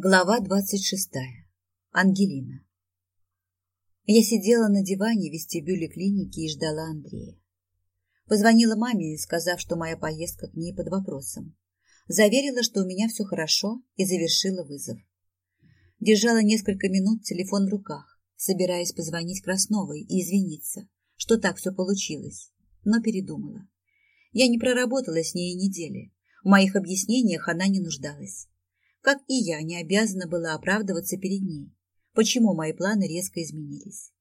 Глава двадцать шестая. Ангелина. Я сидела на диване в вестибюле клиники и ждала Андрея. Позвонила маме, сказав, что моя поездка к ней под вопросом. Заверила, что у меня все хорошо, и завершила вызов. Держала несколько минут телефон в руках, собираясь позвонить Красновой и извиниться, что так все получилось, но передумала. Я не проработала с ней недели. В моих объяснениях она не нуждалась как и я не обязана была оправдываться перед ней, почему мои планы резко изменились.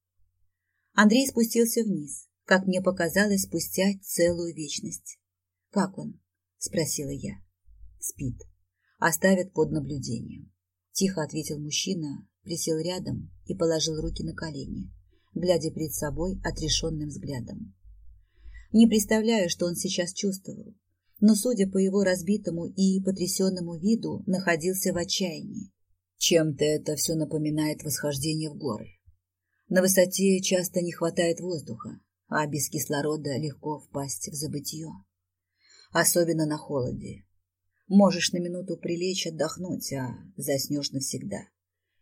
Андрей спустился вниз, как мне показалось, спустя целую вечность. «Как он?» – спросила я. «Спит. Оставят под наблюдением», – тихо ответил мужчина, присел рядом и положил руки на колени, глядя перед собой отрешенным взглядом. Не представляю, что он сейчас чувствовал, но, судя по его разбитому и потрясенному виду, находился в отчаянии. Чем-то это все напоминает восхождение в горы. На высоте часто не хватает воздуха, а без кислорода легко впасть в забытье. Особенно на холоде. Можешь на минуту прилечь отдохнуть, а заснешь навсегда,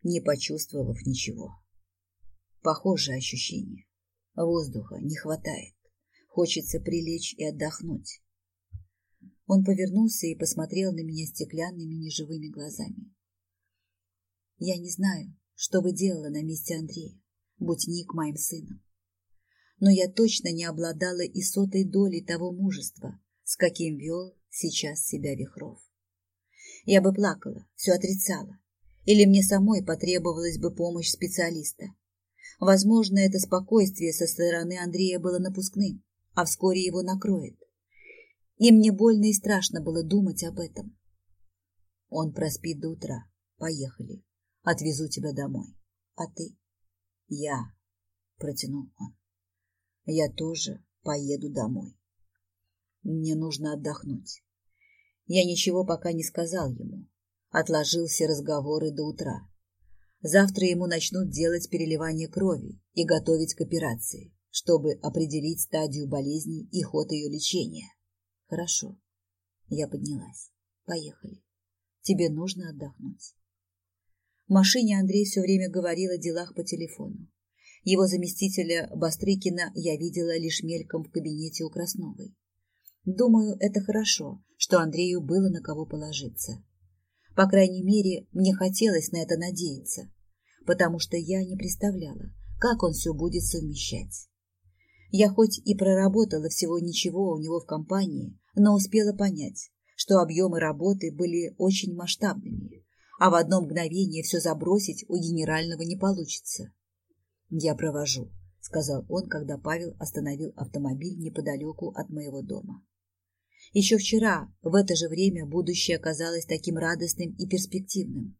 не почувствовав ничего. Похожее ощущение. Воздуха не хватает. Хочется прилечь и отдохнуть, он повернулся и посмотрел на меня стеклянными неживыми глазами. Я не знаю, что бы делала на месте Андрея, будь Ник моим сыном. Но я точно не обладала и сотой долей того мужества, с каким вел сейчас себя Вихров. Я бы плакала, все отрицала, или мне самой потребовалась бы помощь специалиста. Возможно, это спокойствие со стороны Андрея было напускным, а вскоре его накроет. И мне больно и страшно было думать об этом. Он проспит до утра. Поехали. Отвезу тебя домой. А ты? Я, протянул он. Я тоже поеду домой. Мне нужно отдохнуть. Я ничего пока не сказал ему. Отложил все разговоры до утра. Завтра ему начнут делать переливание крови и готовить к операции, чтобы определить стадию болезни и ход ее лечения. Хорошо. Я поднялась. Поехали. Тебе нужно отдохнуть. В машине Андрей все время говорил о делах по телефону. Его заместителя Бастрыкина я видела лишь мельком в кабинете у Красновой. Думаю, это хорошо, что Андрею было на кого положиться. По крайней мере, мне хотелось на это надеяться, потому что я не представляла, как он все будет совмещать. Я хоть и проработала всего ничего у него в компании, но успела понять, что объемы работы были очень масштабными, а в одно мгновение все забросить у генерального не получится. «Я провожу», — сказал он, когда Павел остановил автомобиль неподалеку от моего дома. Еще вчера, в это же время, будущее оказалось таким радостным и перспективным.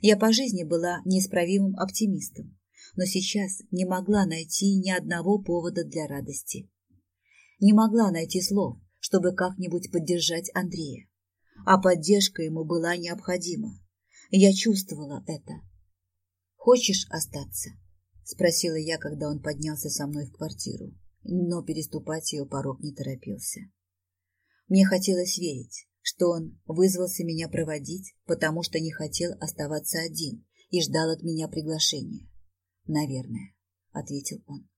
Я по жизни была неисправимым оптимистом, но сейчас не могла найти ни одного повода для радости. Не могла найти слов, чтобы как-нибудь поддержать Андрея. А поддержка ему была необходима. Я чувствовала это. «Хочешь остаться?» – спросила я, когда он поднялся со мной в квартиру, но переступать ее порог не торопился. Мне хотелось верить, что он вызвался меня проводить, потому что не хотел оставаться один и ждал от меня приглашения. Наверное, ответил он.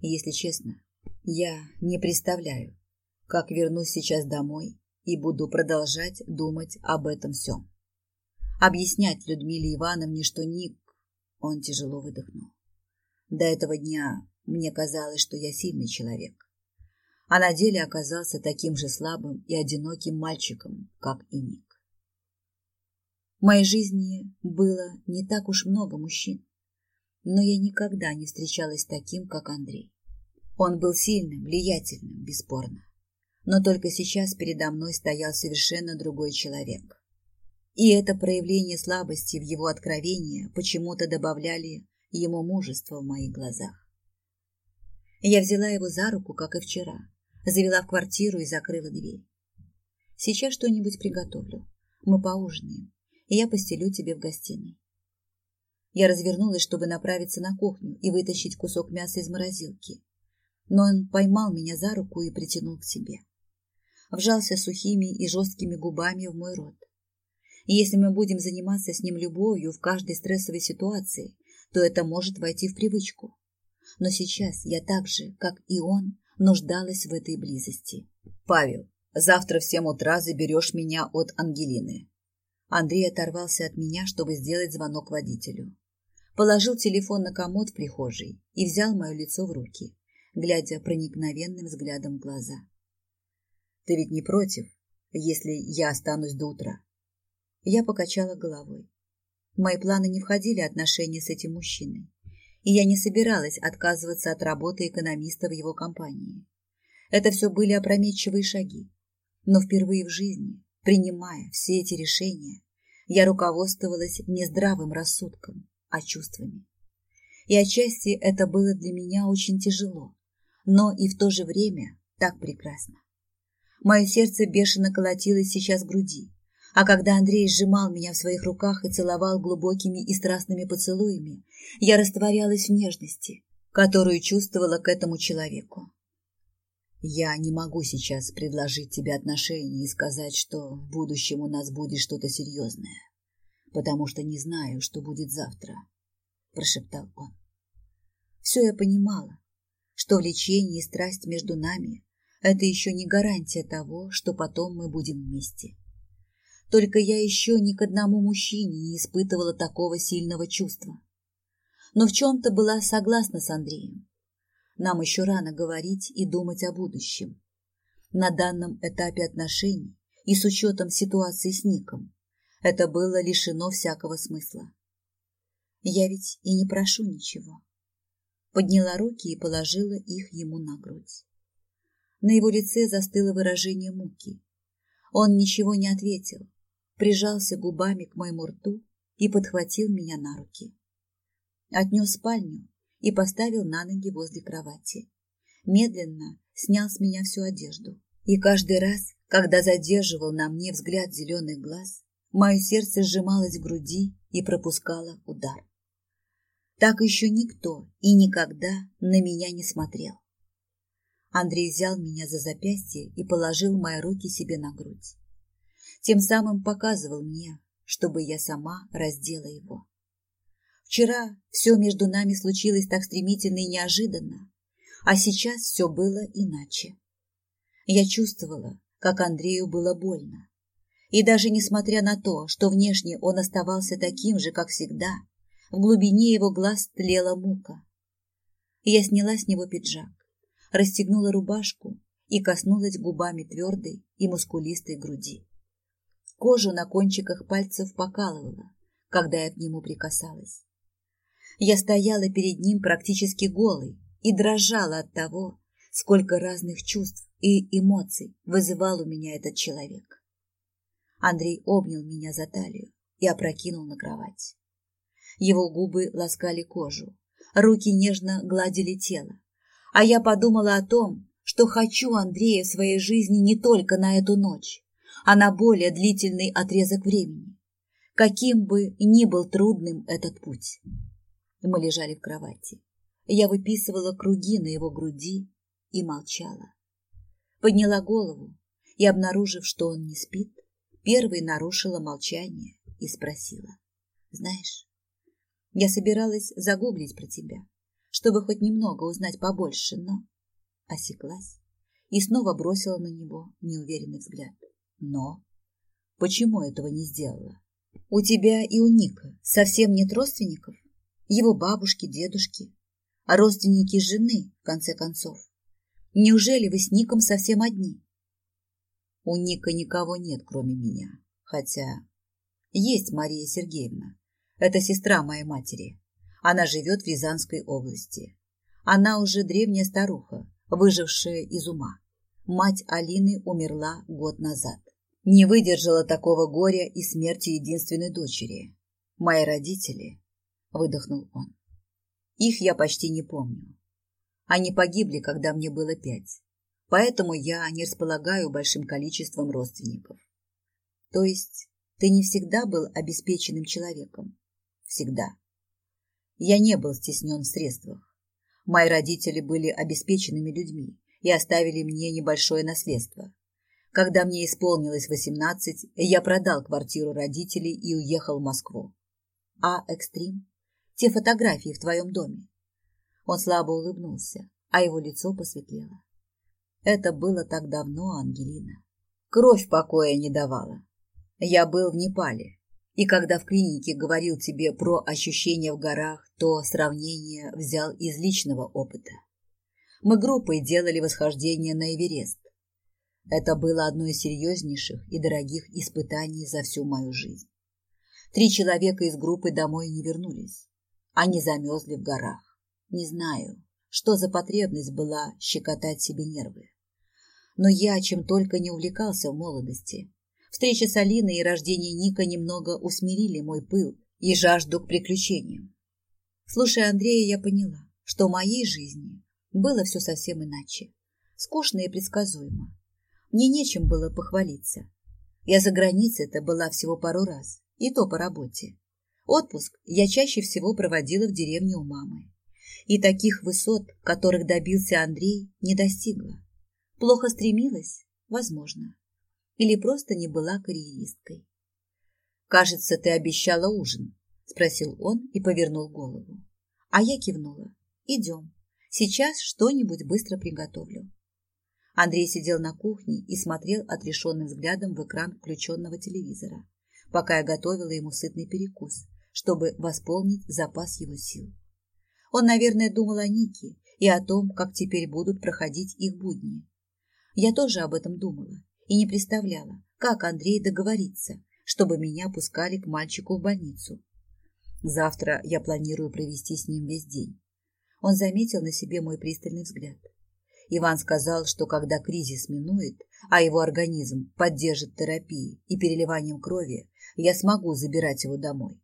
Если честно, я не представляю, как вернусь сейчас домой и буду продолжать думать об этом всем. Объяснять Людмиле Ивановне, что Ник... Он тяжело выдохнул. До этого дня мне казалось, что я сильный человек, а на деле оказался таким же слабым и одиноким мальчиком, как и Ник. В моей жизни было не так уж много мужчин но я никогда не встречалась таким, как Андрей. Он был сильным, влиятельным, бесспорно. Но только сейчас передо мной стоял совершенно другой человек. И это проявление слабости в его откровения почему-то добавляли ему мужество в моих глазах. Я взяла его за руку, как и вчера, завела в квартиру и закрыла дверь. Сейчас что-нибудь приготовлю. Мы поужинаем, и я постелю тебе в гостиной. Я развернулась, чтобы направиться на кухню и вытащить кусок мяса из морозилки. Но он поймал меня за руку и притянул к себе. Вжался сухими и жесткими губами в мой рот. И если мы будем заниматься с ним любовью в каждой стрессовой ситуации, то это может войти в привычку. Но сейчас я так же, как и он, нуждалась в этой близости. Павел, завтра в семь утра заберешь меня от Ангелины. Андрей оторвался от меня, чтобы сделать звонок водителю. Положил телефон на комод в прихожей и взял мое лицо в руки, глядя проникновенным взглядом в глаза. Ты ведь не против, если я останусь до утра? Я покачала головой. В мои планы не входили отношения с этим мужчиной, и я не собиралась отказываться от работы экономиста в его компании. Это все были опрометчивые шаги. Но впервые в жизни, принимая все эти решения, я руководствовалась не здравым рассудком, а чувствами. И отчасти это было для меня очень тяжело, но и в то же время так прекрасно. Мое сердце бешено колотилось сейчас в груди, а когда Андрей сжимал меня в своих руках и целовал глубокими и страстными поцелуями, я растворялась в нежности, которую чувствовала к этому человеку. Я не могу сейчас предложить тебе отношения и сказать, что в будущем у нас будет что-то серьезное, потому что не знаю, что будет завтра, — прошептал он. Все я понимала, что влечение и страсть между нами — это еще не гарантия того, что потом мы будем вместе. Только я еще ни к одному мужчине не испытывала такого сильного чувства. Но в чем-то была согласна с Андреем. Нам еще рано говорить и думать о будущем. На данном этапе отношений и с учетом ситуации с Ником это было лишено всякого смысла. Я ведь и не прошу ничего. Подняла руки и положила их ему на грудь. На его лице застыло выражение муки. Он ничего не ответил, прижался губами к моему рту и подхватил меня на руки. Отнес в спальню и поставил на ноги возле кровати. Медленно снял с меня всю одежду. И каждый раз, когда задерживал на мне взгляд зеленых глаз, мое сердце сжималось в груди и пропускало удар. Так еще никто и никогда на меня не смотрел. Андрей взял меня за запястье и положил мои руки себе на грудь тем самым показывал мне, чтобы я сама раздела его. Вчера все между нами случилось так стремительно и неожиданно, а сейчас все было иначе. Я чувствовала, как Андрею было больно. И даже несмотря на то, что внешне он оставался таким же, как всегда, в глубине его глаз тлела мука. Я сняла с него пиджак, расстегнула рубашку и коснулась губами твердой и мускулистой груди. Кожу на кончиках пальцев покалывала, когда я к нему прикасалась. Я стояла перед ним практически голой и дрожала от того, сколько разных чувств и эмоций вызывал у меня этот человек. Андрей обнял меня за талию и опрокинул на кровать. Его губы ласкали кожу, руки нежно гладили тело, а я подумала о том, что хочу Андрея в своей жизни не только на эту ночь, а на более длительный отрезок времени, каким бы ни был трудным этот путь. Мы лежали в кровати. Я выписывала круги на его груди и молчала. Подняла голову и, обнаружив, что он не спит, первой нарушила молчание и спросила. «Знаешь, я собиралась загуглить про тебя, чтобы хоть немного узнать побольше, но...» Осеклась и снова бросила на него неуверенный взгляд. Но почему этого не сделала? У тебя и у Ника совсем нет родственников? Его бабушки, дедушки, а родственники жены, в конце концов. Неужели вы с Ником совсем одни? У Ника никого нет, кроме меня. Хотя есть Мария Сергеевна. Это сестра моей матери. Она живет в Рязанской области. Она уже древняя старуха, выжившая из ума. Мать Алины умерла год назад не выдержала такого горя и смерти единственной дочери. Мои родители, выдохнул он. Их я почти не помню. Они погибли, когда мне было пять. Поэтому я не располагаю большим количеством родственников. То есть ты не всегда был обеспеченным человеком? Всегда. Я не был стеснен в средствах. Мои родители были обеспеченными людьми и оставили мне небольшое наследство Когда мне исполнилось восемнадцать, я продал квартиру родителей и уехал в Москву. А экстрим? Те фотографии в твоем доме? Он слабо улыбнулся, а его лицо посветлело. Это было так давно, Ангелина. Кровь покоя не давала. Я был в Непале, и когда в клинике говорил тебе про ощущения в горах, то сравнение взял из личного опыта. Мы группой делали восхождение на Эверест. Это было одно из серьезнейших и дорогих испытаний за всю мою жизнь. Три человека из группы домой не вернулись. Они замерзли в горах. Не знаю, что за потребность была щекотать себе нервы. Но я чем только не увлекался в молодости. Встреча с Алиной и рождение Ника немного усмирили мой пыл и жажду к приключениям. Слушая Андрея, я поняла, что в моей жизни было все совсем иначе. Скучно и предсказуемо. Мне нечем было похвалиться. Я за границей-то была всего пару раз, и то по работе. Отпуск я чаще всего проводила в деревне у мамы. И таких высот, которых добился Андрей, не достигла. Плохо стремилась? Возможно. Или просто не была карьеристкой. «Кажется, ты обещала ужин», — спросил он и повернул голову. А я кивнула. «Идем. Сейчас что-нибудь быстро приготовлю». Андрей сидел на кухне и смотрел отрешенным взглядом в экран включенного телевизора, пока я готовила ему сытный перекус, чтобы восполнить запас его сил. Он, наверное, думал о Нике и о том, как теперь будут проходить их будни. Я тоже об этом думала и не представляла, как Андрей договорится, чтобы меня пускали к мальчику в больницу. Завтра я планирую провести с ним весь день. Он заметил на себе мой пристальный взгляд. Иван сказал, что когда кризис минует, а его организм поддержит терапией и переливанием крови, я смогу забирать его домой.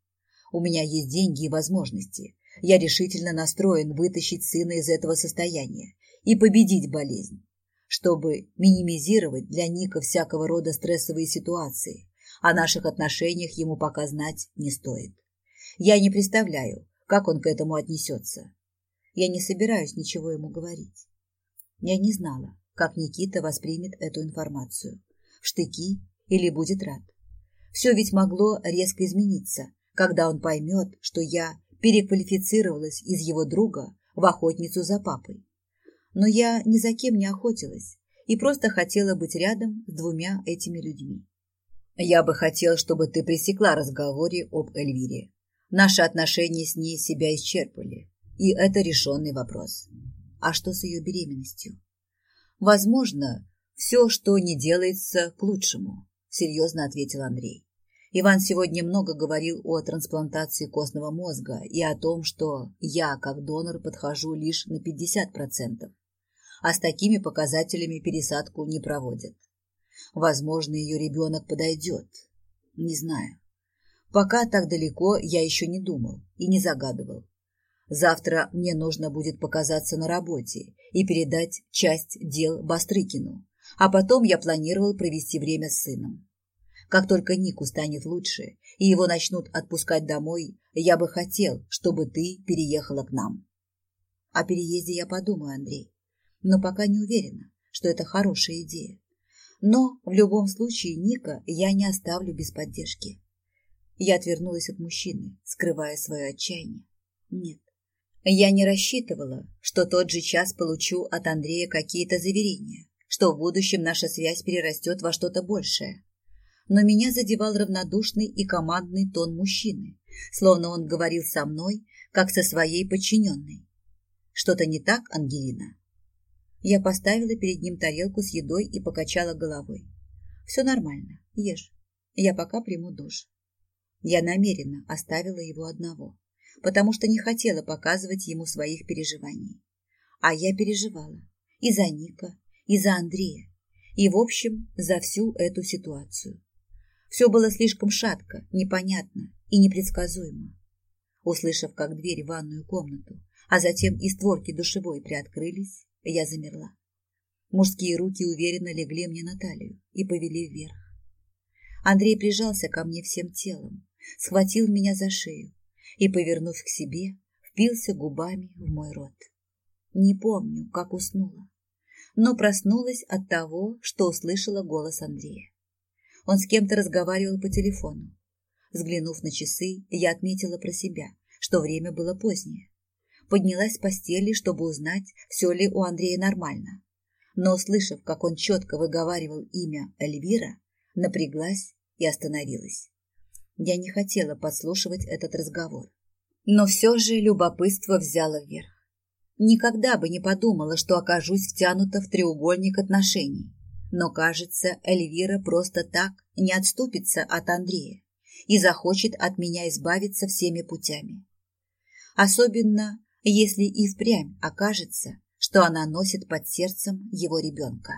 У меня есть деньги и возможности. Я решительно настроен вытащить сына из этого состояния и победить болезнь. Чтобы минимизировать для Ника всякого рода стрессовые ситуации, о наших отношениях ему пока знать не стоит. Я не представляю, как он к этому отнесется. Я не собираюсь ничего ему говорить. Я не знала, как Никита воспримет эту информацию. В штыки или будет рад. Все ведь могло резко измениться, когда он поймет, что я переквалифицировалась из его друга в охотницу за папой. Но я ни за кем не охотилась и просто хотела быть рядом с двумя этими людьми. Я бы хотел, чтобы ты пресекла разговоре об Эльвире. Наши отношения с ней себя исчерпали, и это решенный вопрос. А что с ее беременностью? Возможно, все, что не делается, к лучшему, серьезно ответил Андрей. Иван сегодня много говорил о трансплантации костного мозга и о том, что я, как донор, подхожу лишь на 50%, а с такими показателями пересадку не проводят. Возможно, ее ребенок подойдет. Не знаю. Пока так далеко я еще не думал и не загадывал. Завтра мне нужно будет показаться на работе и передать часть дел Бастрыкину, а потом я планировал провести время с сыном. Как только Нику станет лучше и его начнут отпускать домой, я бы хотел, чтобы ты переехала к нам. О переезде я подумаю, Андрей, но пока не уверена, что это хорошая идея. Но в любом случае Ника я не оставлю без поддержки. Я отвернулась от мужчины, скрывая свое отчаяние. Нет, я не рассчитывала, что тот же час получу от Андрея какие-то заверения, что в будущем наша связь перерастет во что-то большее. Но меня задевал равнодушный и командный тон мужчины, словно он говорил со мной, как со своей подчиненной. Что-то не так, Ангелина? Я поставила перед ним тарелку с едой и покачала головой. Все нормально, ешь. Я пока приму душ. Я намеренно оставила его одного потому что не хотела показывать ему своих переживаний. А я переживала и за Ника, и за Андрея, и, в общем, за всю эту ситуацию. Все было слишком шатко, непонятно и непредсказуемо. Услышав, как дверь в ванную комнату, а затем и створки душевой приоткрылись, я замерла. Мужские руки уверенно легли мне на талию и повели вверх. Андрей прижался ко мне всем телом, схватил меня за шею, и, повернув к себе, впился губами в мой рот. Не помню, как уснула, но проснулась от того, что услышала голос Андрея. Он с кем-то разговаривал по телефону. Взглянув на часы, я отметила про себя, что время было позднее. Поднялась с постели, чтобы узнать, все ли у Андрея нормально. Но, услышав, как он четко выговаривал имя Эльвира, напряглась и остановилась. Я не хотела подслушивать этот разговор. Но все же любопытство взяло вверх. Никогда бы не подумала, что окажусь втянута в треугольник отношений. Но, кажется, Эльвира просто так не отступится от Андрея и захочет от меня избавиться всеми путями. Особенно, если и впрямь окажется, что она носит под сердцем его ребенка.